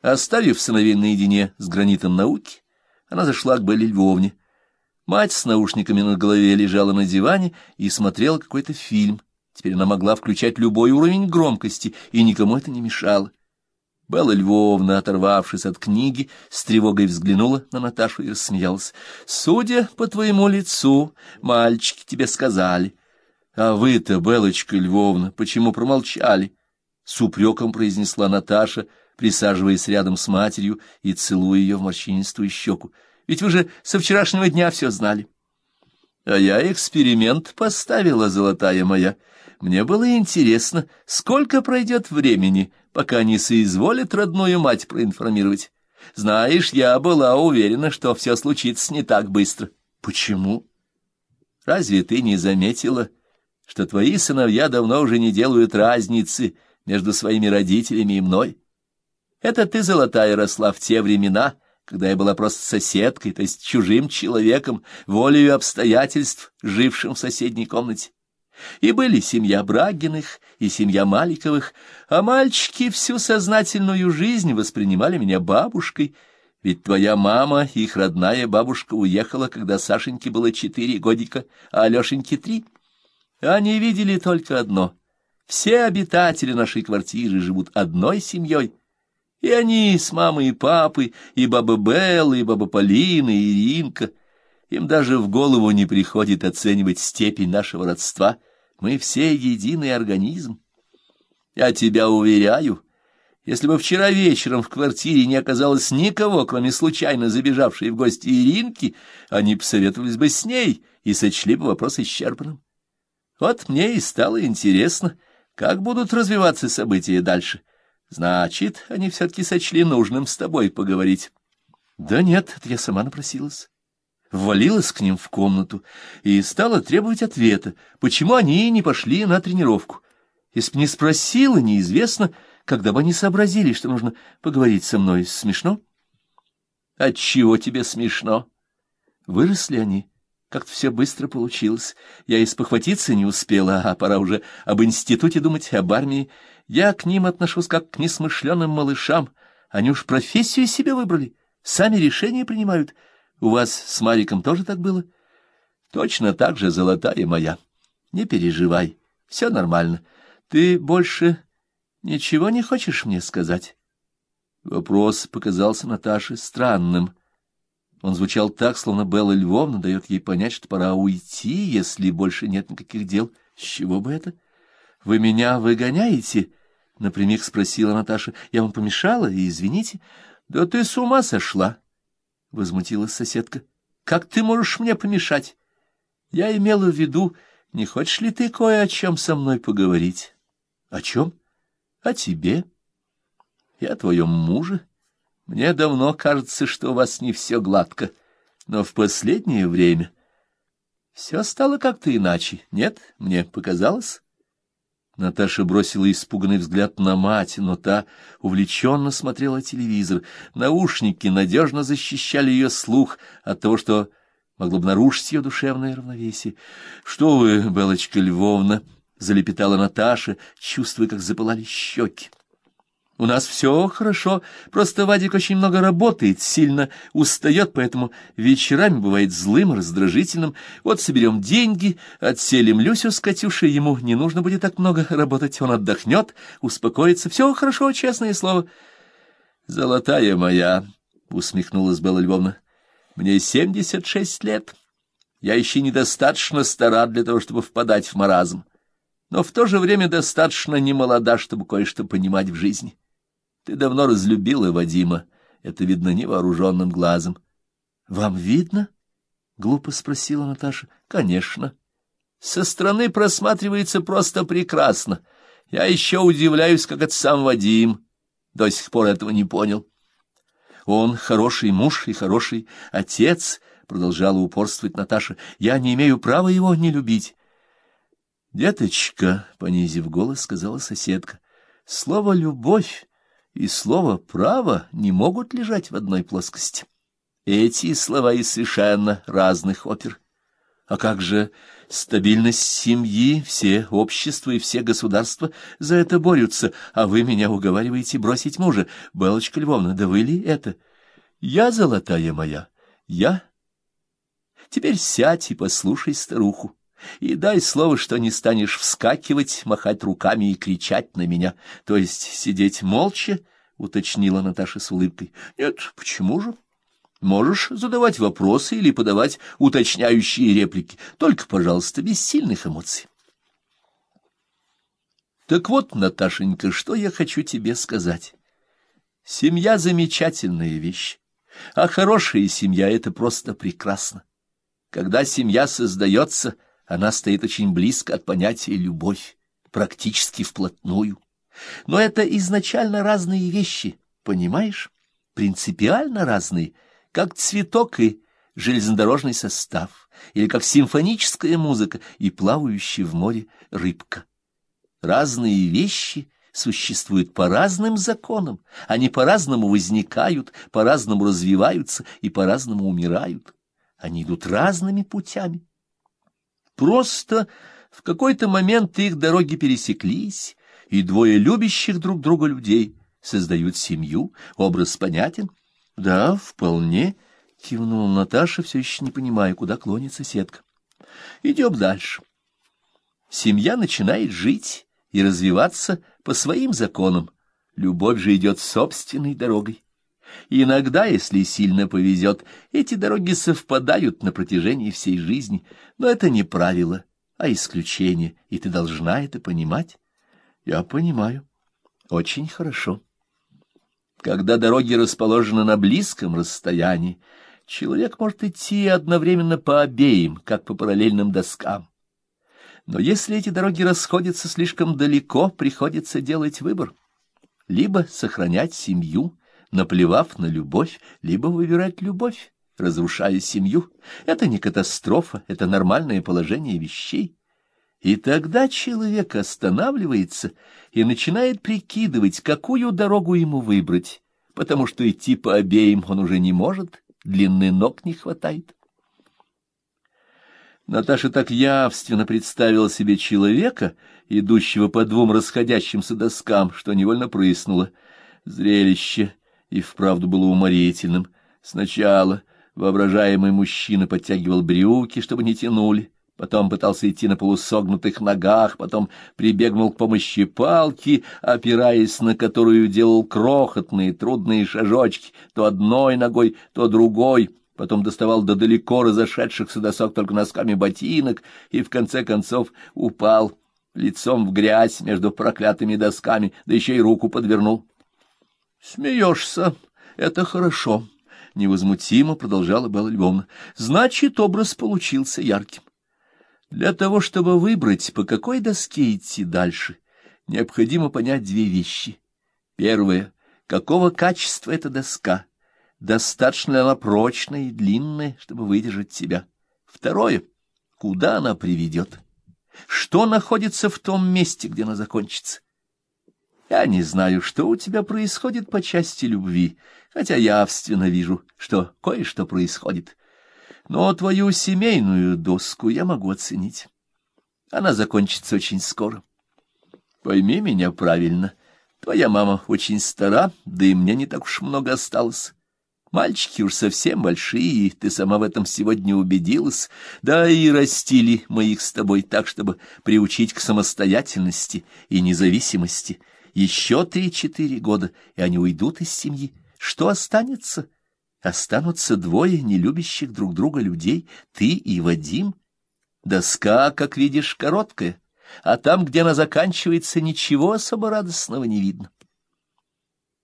Оставив сыновей наедине с гранитом науки, она зашла к Белле Львовне. Мать с наушниками на голове лежала на диване и смотрела какой-то фильм. Теперь она могла включать любой уровень громкости, и никому это не мешало. Белла Львовна, оторвавшись от книги, с тревогой взглянула на Наташу и рассмеялась. — Судя по твоему лицу, мальчики тебе сказали. — А вы-то, Белочка Львовна, почему промолчали? — с упреком произнесла Наташа, присаживаясь рядом с матерью и целуя ее в морщинистую щеку. — Ведь вы же со вчерашнего дня все знали. — А я эксперимент поставила, золотая моя. Мне было интересно, сколько пройдет времени, пока не соизволят родную мать проинформировать. Знаешь, я была уверена, что все случится не так быстро. — Почему? — Разве ты не заметила, что твои сыновья давно уже не делают разницы между своими родителями и мной? — это ты, золотая, росла в те времена, когда я была просто соседкой, то есть чужим человеком, волею обстоятельств, жившим в соседней комнате. И были семья Брагиных и семья Маликовых, а мальчики всю сознательную жизнь воспринимали меня бабушкой, ведь твоя мама, их родная бабушка, уехала, когда Сашеньке было четыре годика, а Алешеньке три. Они видели только одно — все обитатели нашей квартиры живут одной семьей — и они с мамой и папой, и баба Белла, и баба Полина, и Иринка. Им даже в голову не приходит оценивать степень нашего родства. Мы все единый организм. Я тебя уверяю, если бы вчера вечером в квартире не оказалось никого, кроме случайно забежавшей в гости Иринки, они посоветовались бы с ней и сочли бы вопрос исчерпанным. Вот мне и стало интересно, как будут развиваться события дальше. Значит, они все-таки сочли нужным с тобой поговорить. Да нет, это я сама напросилась. Ввалилась к ним в комнату и стала требовать ответа, почему они не пошли на тренировку. Если бы не спросила, неизвестно, когда бы они сообразили, что нужно поговорить со мной. Смешно? Отчего тебе смешно? Выросли они. Как-то все быстро получилось. Я и спохватиться не успела, а пора уже об институте думать, об армии. Я к ним отношусь как к несмышленным малышам. Они уж профессию себе выбрали, сами решения принимают. У вас с Мариком тоже так было? Точно так же, золотая моя. Не переживай, все нормально. Ты больше ничего не хочешь мне сказать? Вопрос показался Наташе странным. Он звучал так, словно Белла Львовна дает ей понять, что пора уйти, если больше нет никаких дел. С чего бы это? Вы меня выгоняете? — напрямик спросила Наташа. — Я вам помешала, и извините. — Да ты с ума сошла! — возмутилась соседка. — Как ты можешь мне помешать? Я имела в виду, не хочешь ли ты кое о чем со мной поговорить? — О чем? — О тебе. Я твоем муже. Мне давно кажется, что у вас не все гладко, но в последнее время все стало как-то иначе. Нет, мне показалось... Наташа бросила испуганный взгляд на мать, но та увлеченно смотрела телевизор. Наушники надежно защищали ее слух от того, что могло бы нарушить ее душевное равновесие. — Что вы, Белочка Львовна? — залепетала Наташа, чувствуя, как запылали щеки. У нас все хорошо, просто Вадик очень много работает, сильно устает, поэтому вечерами бывает злым, раздражительным. Вот соберем деньги, отселим Люсю с Катюшей, ему не нужно будет так много работать, он отдохнет, успокоится. Все хорошо, честное слово. «Золотая моя», — усмехнулась Белла Львовна, — «мне семьдесят шесть лет. Я еще недостаточно стара для того, чтобы впадать в маразм, но в то же время достаточно немолода, чтобы кое-что понимать в жизни». Ты давно разлюбила Вадима, это видно невооруженным глазом. — Вам видно? — глупо спросила Наташа. — Конечно. Со стороны просматривается просто прекрасно. Я еще удивляюсь, как это сам Вадим. До сих пор этого не понял. Он хороший муж и хороший отец, — продолжала упорствовать Наташа. Я не имею права его не любить. — Деточка, — понизив голос, сказала соседка, — слово «любовь» и слово «право» не могут лежать в одной плоскости. Эти слова из совершенно разных опер. А как же стабильность семьи, все общества и все государства за это борются, а вы меня уговариваете бросить мужа. Белочка Львовна, да вы ли это? Я золотая моя, я. Теперь сядь и послушай старуху. И дай слово, что не станешь вскакивать, махать руками и кричать на меня, то есть сидеть молча, — уточнила Наташа с улыбкой. — Нет, почему же? Можешь задавать вопросы или подавать уточняющие реплики, только, пожалуйста, без сильных эмоций. Так вот, Наташенька, что я хочу тебе сказать. Семья — замечательная вещь, а хорошая семья — это просто прекрасно. Когда семья создается, она стоит очень близко от понятия «любовь», практически вплотную. Но это изначально разные вещи, понимаешь? Принципиально разные, как цветок и железнодорожный состав, или как симфоническая музыка и плавающая в море рыбка. Разные вещи существуют по разным законам, они по-разному возникают, по-разному развиваются и по-разному умирают. Они идут разными путями. Просто в какой-то момент их дороги пересеклись, и двое любящих друг друга людей создают семью, образ понятен. Да, вполне, кивнула Наташа, все еще не понимая, куда клонится сетка. Идем дальше. Семья начинает жить и развиваться по своим законам. Любовь же идет собственной дорогой. Иногда, если сильно повезет, эти дороги совпадают на протяжении всей жизни, но это не правило, а исключение, и ты должна это понимать. Я понимаю. Очень хорошо. Когда дороги расположены на близком расстоянии, человек может идти одновременно по обеим, как по параллельным доскам. Но если эти дороги расходятся слишком далеко, приходится делать выбор. Либо сохранять семью, наплевав на любовь, либо выбирать любовь, разрушая семью. Это не катастрофа, это нормальное положение вещей. И тогда человек останавливается и начинает прикидывать, какую дорогу ему выбрать, потому что идти по обеим он уже не может, длины ног не хватает. Наташа так явственно представила себе человека, идущего по двум расходящимся доскам, что невольно прыснула. Зрелище и вправду было уморительным. Сначала воображаемый мужчина подтягивал брюки, чтобы не тянули, потом пытался идти на полусогнутых ногах, потом прибегнул к помощи палки, опираясь на которую делал крохотные трудные шажочки, то одной ногой, то другой, потом доставал до далеко разошедшихся досок только носками ботинок и в конце концов упал лицом в грязь между проклятыми досками, да еще и руку подвернул. — Смеешься, это хорошо, — невозмутимо продолжала Белла Львовна. — Значит, образ получился ярким. Для того, чтобы выбрать, по какой доске идти дальше, необходимо понять две вещи. Первое — какого качества эта доска, достаточно ли она прочная и длинная, чтобы выдержать тебя. Второе — куда она приведет, что находится в том месте, где она закончится. Я не знаю, что у тебя происходит по части любви, хотя явственно вижу, что кое-что происходит но твою семейную доску я могу оценить. Она закончится очень скоро. Пойми меня правильно. Твоя мама очень стара, да и мне не так уж много осталось. Мальчики уж совсем большие, ты сама в этом сегодня убедилась. Да и растили мы их с тобой так, чтобы приучить к самостоятельности и независимости. Еще три-четыре года, и они уйдут из семьи. Что останется? — Останутся двое нелюбящих друг друга людей, ты и Вадим. Доска, как видишь, короткая, а там, где она заканчивается, ничего особо радостного не видно.